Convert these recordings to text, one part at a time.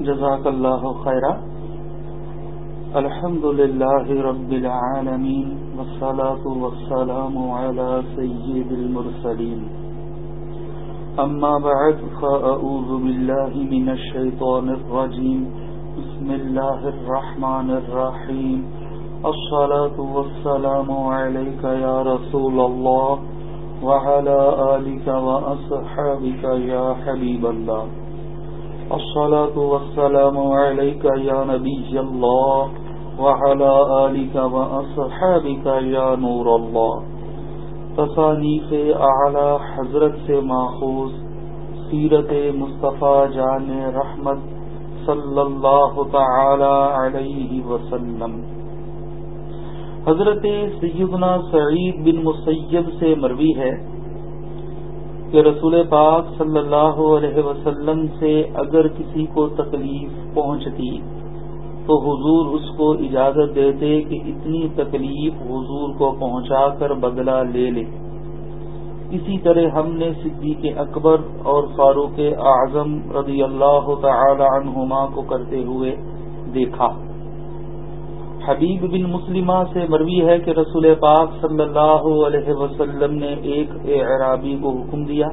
جزاک اللہ خیرہ۔ الحمد لله رب العالمين والصلاة والسلام على سيد المرسلين أما بعد فأعوذ بالله من الشيطان الرجيم بسم الله الرحمن الرحيم الصلاة والسلام عليك يا رسول الله وعلى آلك وأصحابك يا حبيب الله الصلاة والسلام عليك يا نبي الله وعلى آلك وأصحابك يا نور الله. تصانیف اعلی حضرت سے ماخوذ، سیرت مصطفیٰ جان رحمت صلی اللہ تعالی علیہ وسلم۔ حضرت سیدنا سعید بن مسیب سے مروی ہے۔ کہ رسول پاک صلی اللہ علیہ وسلم سے اگر کسی کو تکلیف پہنچتی تو حضور اس کو اجازت دیتے کہ اتنی تکلیف حضور کو پہنچا کر بدلہ لے لے۔ اسی طرح ہم نے صدیق اکبر اور فاروق اعظم رضی اللہ تعالی عنہما کو کرتے ہوئے دیکھا۔ حبیب بن مسلمہ سے مروی ہے کہ رسول پاک صلی اللہ علیہ وسلم نے ایک اعرابی کو حکم دیا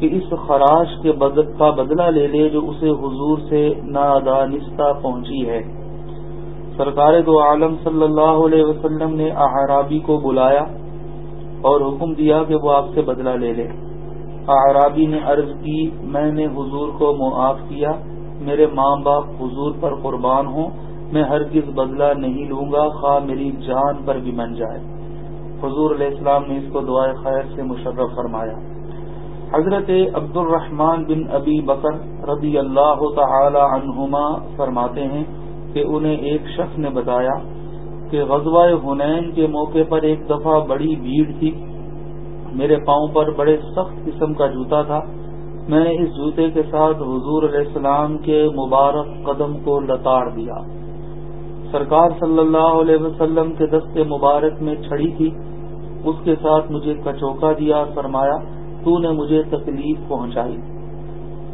کہ اس خراش کے کا بدلہ لے لے جو اسے حضور سے نادانستہ پہنچی ہے۔ سرکار دو عالم صلی اللہ علیہ وسلم نے احرابی کو بلایا اور حکم دیا کہ وہ آپ سے بدلہ لے لے۔ احرابی نے عرض کی، میں نے حضور کو معاف کیا، میرے ماں باپ حضور پر قربان ہوں میں ہرگز بدلہ نہیں لوں گا، خواہ میری جان پر بھی من جائے۔ حضور علیہ السلام نے اس کو دعائے خیر سے مشرف فرمایا۔ حضرت عبد الرحمن بن ابی بکر رضی اللہ تعالی عنہما فرماتے ہیں کہ انہیں ایک شخص نے بتایا کہ غزوہ ہنین کے موقع پر ایک دفعہ بڑی بھیڑ تھی۔ میرے پاؤں پر بڑے سخت قسم کا جوتا تھا۔ میں نے اس جوتے کے ساتھ حضور علیہ السلام کے مبارک قدم کو لتاڑ دیا۔ سرکار صلی اللہ علیہ وسلم کے دستے مبارک میں چھڑی تھی، اس کے ساتھ مجھے کچوکا دیا، فرمایا، تو نے مجھے تکلیف پہنچائی۔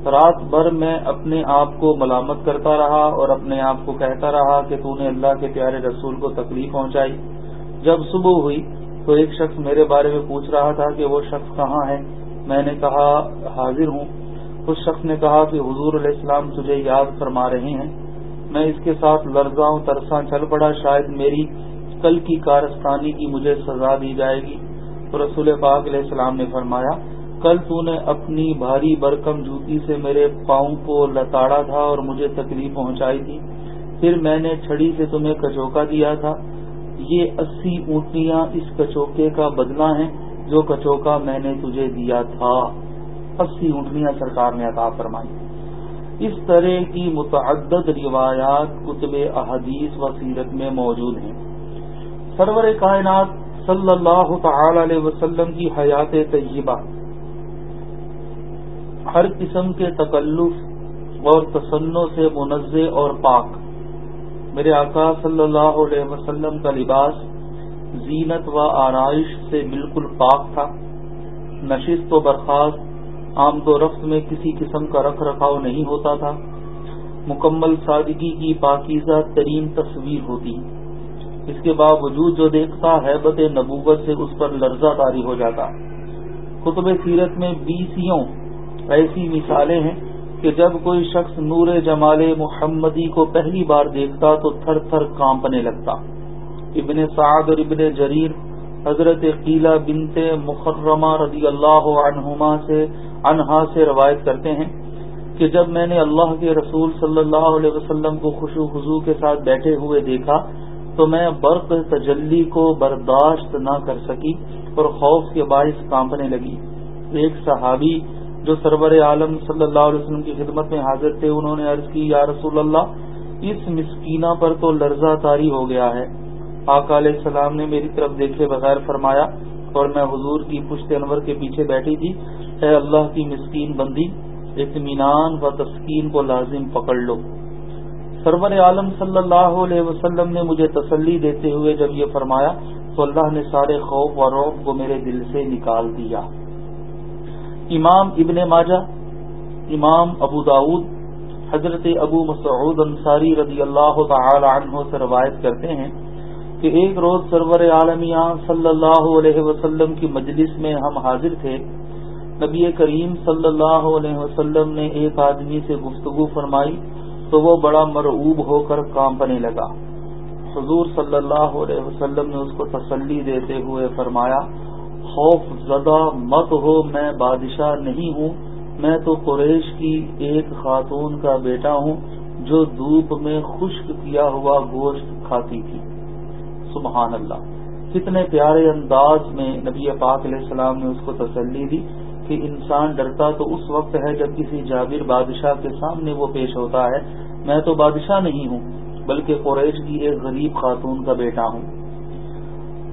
رات بھر میں اپنے آپ کو ملامت کرتا رہا اور اپنے آپ کو کہتا رہا کہ تو نے اللہ کے پیارے رسول کو تکلیف پہنچائی۔ جب صبح ہوئی تو ایک شخص میرے بارے میں پوچھ رہا تھا کہ وہ شخص کہاں ہے۔ میں نے کہا، حاضر ہوں۔ اس شخص نے کہا کہ حضور علیہ السلام تجھے یاد فرما رہے ہیں۔ میں اس کے ساتھ لرزاں ترساں چل پڑا، شاید میری کل کی کارستانی کی مجھے سزا دی جائے گی۔ تو رسول پاک علیہ السلام نے فرمایا، کل تو نے اپنی بھاری برکم جوتی سے میرے پاؤں کو لتاڑا تھا اور مجھے تکلیف پہنچائی تھی۔ پھر میں نے چھڑی سے تمہیں کچوکا دیا تھا۔ یہ اسی اونٹیاں اس کچوکے کا بدلہ ہیں جو کچوکا میں نے تجھے دیا تھا۔ اسی اونٹنیاں سرکار نے عطا فرمائی۔ اس طرح کی متعدد روایات کتب احادیث و سیرت میں موجود ہیں۔ سرور کائنات صلی اللہ تعالی علیہ وسلم کی حیات طیبہ۔ ہر قسم کے تکلف اور تسنوں سے منزع اور پاک۔ میرے آقا صلی اللہ علیہ وسلم کا لباس زینت و آرائش سے بالکل پاک تھا۔ نشست و برخاست عام تو رفت میں کسی قسم کا رکھ رکھاؤ نہیں ہوتا تھا۔ مکمل سادگی کی پاکیزہ ترین تصویر ہوتی۔ اس کے باوجود جو دیکھتا حیبت نبوت سے اس پر لرزہ تاری ہو جاتا۔ کتب سیرت میں بیسوں ایسی مثالیں ہیں کہ جب کوئی شخص نور جمال محمدی کو پہلی بار دیکھتا تو تھر تھر کانپنے لگتا۔ ابن سعد اور ابن جریر حضرت قیلا بنت مخرمہ رضی اللہ عنہما سے انہا سے روایت کرتے ہیں کہ جب میں نے اللہ کے رسول صلی اللہ علیہ وسلم کو خوشو خزو کے ساتھ بیٹھے ہوئے دیکھا تو میں برق تجلی کو برداشت نہ کر سکی اور خوف کے باعث کانپنے لگی۔ ایک صحابی جو سرور عالم صلی اللہ علیہ وسلم کی خدمت میں حاضر تھے، انہوں نے عرض کی، یا رسول اللہ، اس مسکینہ پر تو لرزہ تاری ہو گیا ہے۔ آقا علیہ السلام نے میری طرف دیکھے بغیر فرمایا اور میں حضور کی پشت انور کے پیچھے بیٹھی تھی۔ اے اللہ کی مسکین بندی، اطمینان و تسکین کو لازم پکڑ لو۔ سرور عالم صلی اللہ علیہ وسلم نے مجھے تسلی دیتے ہوئے جب یہ فرمایا، تو اللہ نے سارے خوف و روب کو میرے دل سے نکال دیا۔ امام ابن ماجہ، امام ابو داود، حضرت ابو مسعود انصاری رضی اللہ تعالی عنہ سے روایت کرتے ہیں کہ ایک روز سرور عالمیہ صلی اللہ علیہ وسلم کی مجلس میں ہم حاضر تھے۔ نبی کریم صلی اللہ علیہ وسلم نے ایک آدمی سے گفتگو فرمائی تو وہ بڑا مرعوب ہو کر کانپنے لگا۔ حضور صلی اللہ علیہ وسلم نے اس کو تسلی دیتے ہوئے فرمایا، خوف زدہ مت ہو، میں بادشاہ نہیں ہوں، میں تو قریش کی ایک خاتون کا بیٹا ہوں جو دھوپ میں خشک کیا ہوا گوشت کھاتی تھی۔ سبحان اللہ کتنے پیارے انداز میں نبی پاک علیہ السلام نے اس کو تسلی دی کہ انسان ڈرتا تو اس وقت ہے جب کسی جابر بادشاہ کے سامنے وہ پیش ہوتا ہے۔ میں تو بادشاہ نہیں ہوں، بلکہ قریش کی ایک غریب خاتون کا بیٹا ہوں۔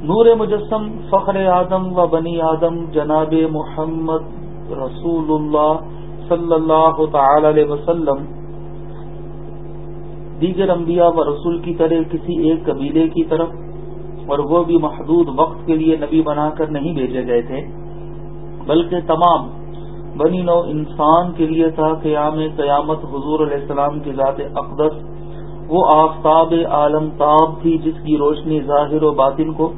نور مجسم، فخر آدم و بنی آدم، جناب محمد رسول اللہ صلی اللہ تعالی علیہ وسلم۔ دیگر انبیاء و رسول کی طرح کسی ایک قبیلے کی طرف اور وہ بھی محدود وقت کے لیے نبی بنا کر نہیں بھیجے گئے تھے، بلکہ تمام بنی نو انسان کے لیے تھا، قیام قیامت حضور علیہ السلام کی ذات اقدس۔ وہ آفتاب عالم تاب تھی، جس کی روشنی ظاہر و باطن کو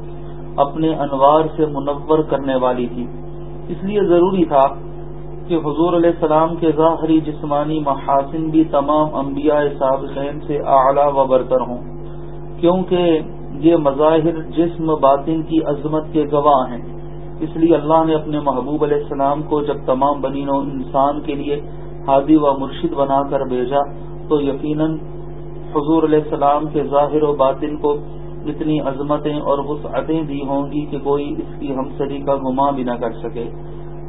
اپنے انوار سے منور کرنے والی تھی۔ اس لیے ضروری تھا کہ حضور علیہ السلام کے ظاہری جسمانی محاسن بھی تمام انبیاء سابقین سے اعلیٰ و برتر ہوں، کیونکہ یہ مظاہر جسم باطن کی عظمت کے گواہ ہیں۔ اس لیے اللہ نے اپنے محبوب علیہ السلام کو جب تمام بنین و انسان کے لیے ہادی و مرشد بنا کر بھیجا، تو یقیناً حضور علیہ السلام کے ظاہر و باطن کو اتنی عظمتیں اور وسعتیں دی ہوں گی کہ کوئی اس کی ہمسری کا گما بھی نہ کر سکے۔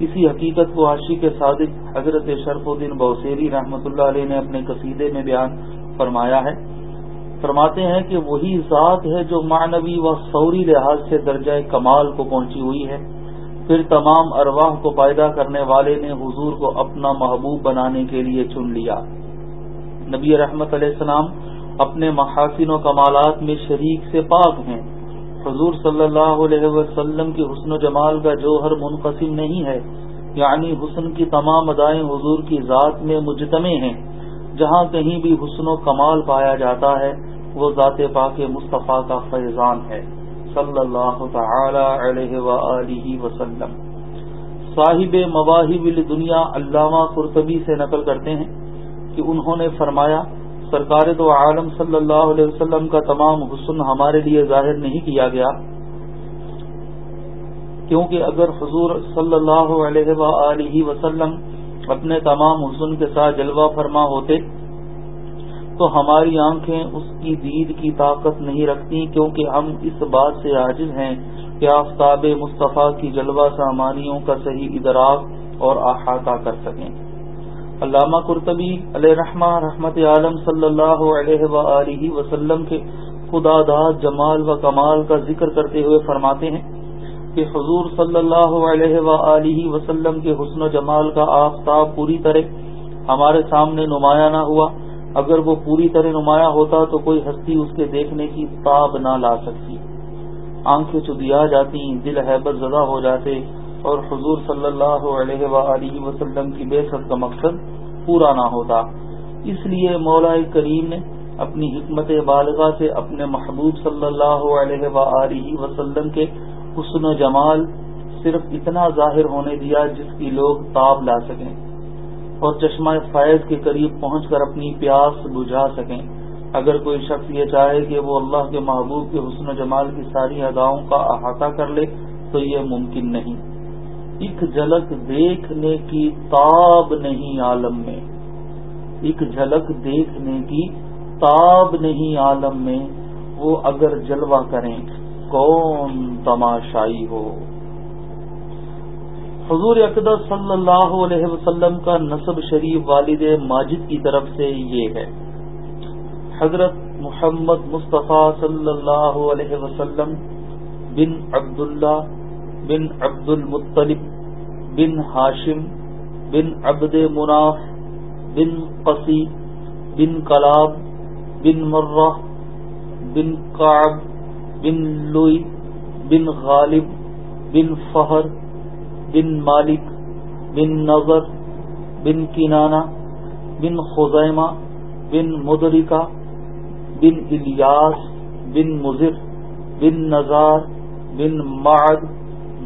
اسی حقیقت کو عاشی کے صادق حضرت شرف الدین بوسیری رحمۃ اللہ علیہ نے اپنے قصیدے میں بیان فرمایا ہے۔ فرماتے ہیں کہ وہی ذات ہے جو معنوی و فوری لحاظ سے درجہ کمال کو پہنچی ہوئی ہے۔ پھر تمام ارواح کو پیدا کرنے والے نے حضور کو اپنا محبوب بنانے کے لیے چن لیا۔ نبی رحمت علیہ السلام اپنے محاسن و کمالات میں شریک سے پاک ہیں۔ حضور صلی اللہ علیہ وسلم کی حسن و جمال کا جوہر منقسم نہیں ہے۔ یعنی حسن کی تمام ادائیں حضور کی ذات میں مجتمع ہیں۔ جہاں کہیں بھی حسن و کمال پایا جاتا ہے وہ ذات پاک مصطفیٰ کا فیضان ہے۔ صلی اللہ تعالی علیہ وآلہ وسلم۔ صاحب مواہب دنیا علامہ قرطبی سے نقل کرتے ہیں کہ انہوں نے فرمایا، سرکار تو عالم صلی اللہ علیہ وسلم کا تمام حسن ہمارے لیے ظاہر نہیں کیا گیا۔ کیونکہ اگر حضور صلی اللہ علیہ وآلہ وسلم اپنے تمام حسن کے ساتھ جلوہ فرما ہوتے تو ہماری آنکھیں اس کی دید کی طاقت نہیں رکھتی کیونکہ ہم اس بات سے عاجز ہیں کہ آفتاب مصطفیٰ کی جلوہ سامانیوں کا صحیح ادراک اور احاطہ کر سکیں۔ علامہ قرطبی علیہ رحمہ رحمت عالم صلی اللہ علیہ و وسلم کے خدا داد جمال و کمال کا ذکر کرتے ہوئے فرماتے ہیں کہ حضور صلی اللہ علیہ و وسلم کے حسن و جمال کا آفتاب پوری طرح ہمارے سامنے نمایاں نہ ہوا۔ اگر وہ پوری طرح نمایاں ہوتا تو کوئی ہستی اس کے دیکھنے کی تاب نہ لا سکتی۔ آنکھیں چدیا جاتی، دل حیبت زدہ ہو جاتے اور حضور صلی اللہ علیہ و وسلم کی بے سب کا مقصد پورا نہ ہوتا۔ اس لیے مولا کریم نے اپنی حکمت بالغاہ سے اپنے محبوب صلی اللہ علیہ و وسلم کے حسن و جمال صرف اتنا ظاہر ہونے دیا جس کی لوگ تاب لا سکیں۔ اور چشمہ فیض کے قریب پہنچ کر اپنی پیاس بجھا سکیں۔ اگر کوئی شخص یہ چاہے کہ وہ اللہ کے محبوب کے حسن و جمال کی ساری اداؤں کا احاطہ کر لے، تو یہ ممکن نہیں۔ ایک جھلک دیکھنے کی تاب نہیں عالم میں۔ ایک جھلک دیکھنے کی تاب نہیں عالم میں۔ وہ اگر جلوہ کریں، کون تماشائی ہو؟ حضور اقدس صلی اللہ علیہ وسلم کا نصب شریف والد ماجد کی طرف سے یہ ہے۔ حضرت محمد مصطفیٰ صلی اللہ علیہ وسلم بن عبداللہ بن عبد المطلب بن ہاشم بن عبد مناف بن قسی بن کلاب بن مرہ بن کعب بن لوئی بن غالب بن فہر بن مالک، بن نظر، بن کنانہ بن خزیمہ، بن مدرکا بن الیاس، بن مضر، بن نزار بن معد،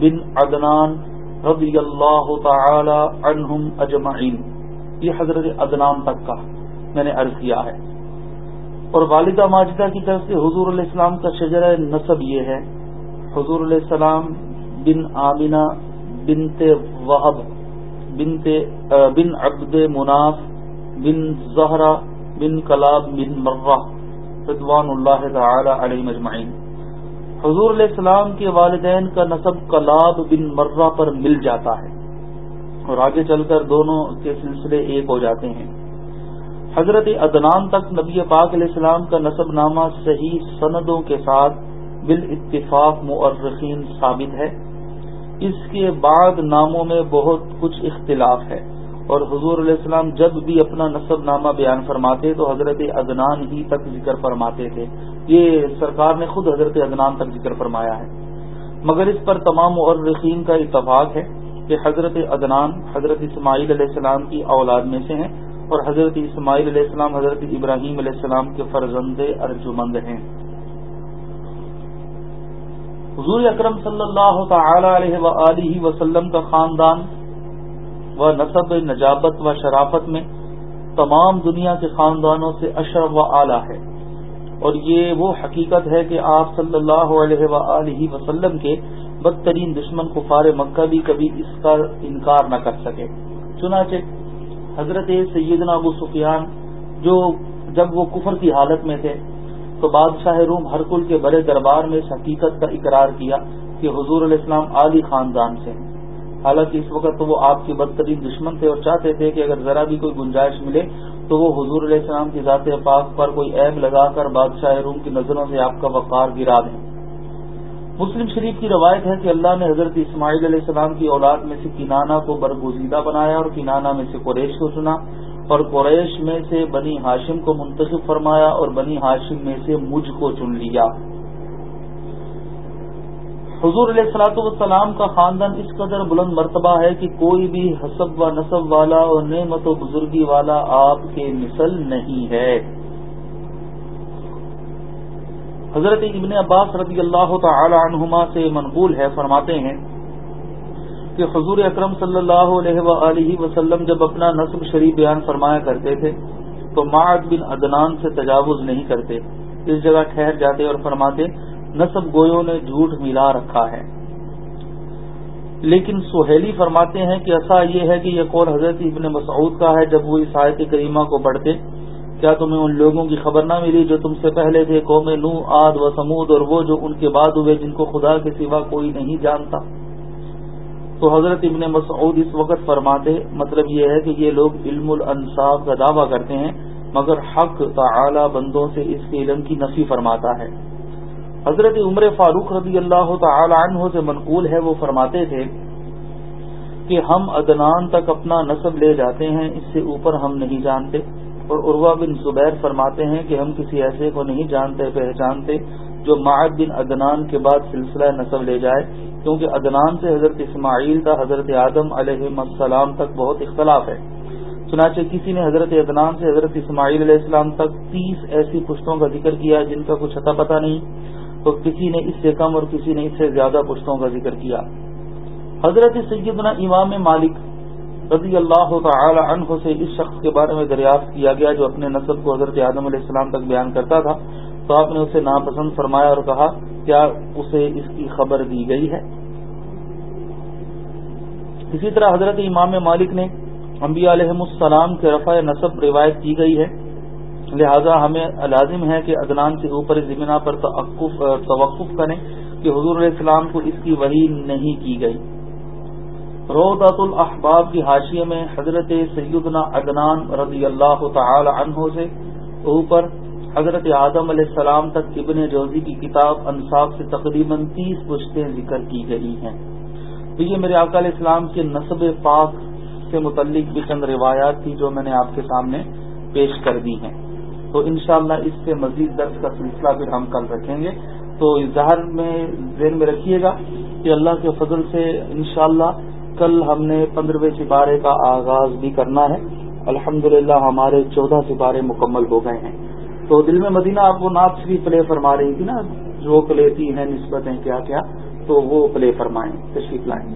بن عدنان رضی اللہ تعالی عنہم اجمعین۔ یہ حضرت عدنان تک کا میں نے عرض کیا ہے۔ اور والدہ ماجدہ کی طرف سے حضور علیہ السلام کا شجر نصب یہ ہے۔ حضور علیہ السلام بن آمینہ بنت وحب بنت بن عبد مناف، بن زہرا بن کلاب، بن مرہ، رضوان اللہ تعالی علیہ مجمعین۔ حضور علیہ السلام کے والدین کا نصب کلاب بن مرہ پر مل جاتا ہے۔ اور آگے چل کر دونوں کے سلسلے ایک ہو جاتے ہیں۔ حضرت عدنان تک نبی پاک علیہ السلام کا نصب نامہ صحیح سندوں کے ساتھ بال اتفاق مؤرخین ثابت ہے۔ اس کے بعد ناموں میں بہت کچھ اختلاف ہے۔ اور حضور علیہ السلام جب بھی اپنا نصب نامہ بیان فرماتے تو حضرت عدنان ہی تک ذکر فرماتے تھے۔ یہ سرکار نے خود حضرت عدنان تک ذکر فرمایا ہے۔ مگر اس پر تمام مورخین کا اتفاق ہے کہ حضرت عدنان حضرت اسماعیل علیہ السلام کی اولاد میں سے ہیں اور حضرت اسماعیل علیہ السلام حضرت ابراہیم علیہ السلام کے فرزند ارجمند ہیں۔ حضور اکرم صلی اللہ تعالی علیہ و وسلم کا خاندان و نصب نجابت و شرافت میں تمام دنیا کے خاندانوں سے اشرف و اعلی ہے۔ اور یہ وہ حقیقت ہے کہ آپ صلی اللہ علیہ و وسلم کے بدترین دشمن کفار مکہ بھی کبھی اس کا انکار نہ کر سکے۔ چنانچہ حضرت سیدنا ابو سفیان جو جب وہ کفر کی حالت میں تھے تو بادشاہ روم ہرکل کے بڑے دربار میں اس حقیقت کا اقرار کیا کہ حضور علیہ السلام عالی خاندان سے ہیں۔ حالانکہ اس وقت تو وہ آپ کے بدترین دشمن تھے اور چاہتے تھے کہ اگر ذرا بھی کوئی گنجائش ملے تو وہ حضور علیہ السلام کی ذات پاک پر کوئی عیب لگا کر بادشاہ روم کی نظروں سے آپ کا وقار گرا دیں۔ مسلم شریف کی روایت ہے کہ اللہ نے حضرت اسماعیل علیہ السلام کی اولاد میں سے کنانا کو برگزیدہ بنایا اور کنانا میں سے قریش کو چنا اور قریش میں سے بنی ہاشم کو منتخب فرمایا اور بنی ہاشم میں سے مجھ کو چن لیا۔ حضور علیہ السلاۃ والسلام کا خاندان اس قدر بلند مرتبہ ہے کہ کوئی بھی حسب و نصب والا اور نعمت و بزرگی والا آپ کے مثل نہیں ہے۔ حضرت ابن عباس رضی اللہ تعالی عنہما سے منقول ہے، فرماتے ہیں کہ حضور اکرم صلی اللہ علیہ وآلہ وسلم جب اپنا نصب شریف بیان فرمایا کرتے تھے، تو معد بن عدنان سے تجاوز نہیں کرتے، اس جگہ ٹھہر جاتے اور فرماتے، نصب گویوں نے جھوٹ ملا رکھا ہے۔ لیکن سہیلی فرماتے ہیں کہ ایسا یہ ہے کہ یہ قول حضرت ابن مسعود کا ہے، جب وہ اس آیت کریمہ کو پڑھتے، کیا تمہیں ان لوگوں کی خبر نہ ملی جو تم سے پہلے تھے، قوم نو آد و سمود اور وہ جو ان کے بعد ہوئے جن کو خدا کے سوا کوئی نہیں جانتا؟ تو حضرت ابن مسعود اس وقت فرماتے مطلب یہ ہے کہ یہ لوگ علم الانصاف کا دعویٰ کرتے ہیں، مگر حق تعالی بندوں سے اس کے علم کی نفی فرماتا ہے۔ حضرت عمر فاروق رضی اللہ تعالی عنہ سے منقول ہے، وہ فرماتے تھے کہ ہم ادنان تک اپنا نصب لے جاتے ہیں، اس سے اوپر ہم نہیں جانتے۔ اور عروا بن زبیر فرماتے ہیں کہ ہم کسی ایسے کو نہیں جانتے، پہچانتے جو معد بن ادنان کے بعد سلسلہ نصب لے جائے، کیونکہ ادنان سے حضرت اسماعیل کا حضرت آدم علیہ السلام تک بہت اختلاف ہے۔ چنانچہ کسی نے حضرت ادنان سے حضرت اسماعیل علیہ السلام تک تیس ایسی پشتوں کا ذکر کیا جن کا کچھ اتا پتہ نہیں، تو کسی نے اس سے کم اور کسی نے اس سے زیادہ پشتوں کا ذکر کیا۔ حضرت سیدنا امام مالک رضی اللہ تعالی عنہ سے اس شخص کے بارے میں دریافت کیا گیا جو اپنے نصب کو حضرت آدم علیہ السلام تک بیان کرتا تھا۔ تو آپ نے اسے ناپسند فرمایا اور کہا، کیا اسے اس کی خبر دی گئی ہے؟ اسی طرح حضرت امام مالک نے انبیاء علیہ السلام کے رفع نصب روایت کی گئی ہے۔ لہذا ہمیں لازم ہے کہ ادنان سے اوپر زمینہ پر توقف کریں کہ حضور علیہ السلام کو اس کی وحی نہیں کی گئی۔ روضات الاحباب کی حاشیے میں حضرت سیدنا عدنان رضی اللہ تعالی عنہ سے اوپر حضرت آدم علیہ السلام تک ابن جوزی کی کتاب انصاف سے تقریباً تیس پشتیں ذکر کی گئی ہیں۔ تو یہ میرے آقا علیہ السلام کے نصب پاک سے متعلق بھی چند روایات تھی جو میں نے آپ کے سامنے پیش کر دی ہیں۔ تو انشاءاللہ اس سے مزید درس کا سلسلہ پھر ہم کل رکھیں گے۔ تو اظہار میں ذہن میں رکھیے گا کہ اللہ کے فضل سے انشاءاللہ کل ہم نے پندرہویں سپارے کا آغاز بھی کرنا ہے۔ الحمد ہمارے چودہ سپارے مکمل ہو گئے ہیں۔ تو دل میں مدینہ آپ وہ نعت بھی پلے فرما رہی تھی نا، جو لیتی ہیں نسبتیں کیا کیا، تو وہ پلے فرمائیں، تشریف لائیں۔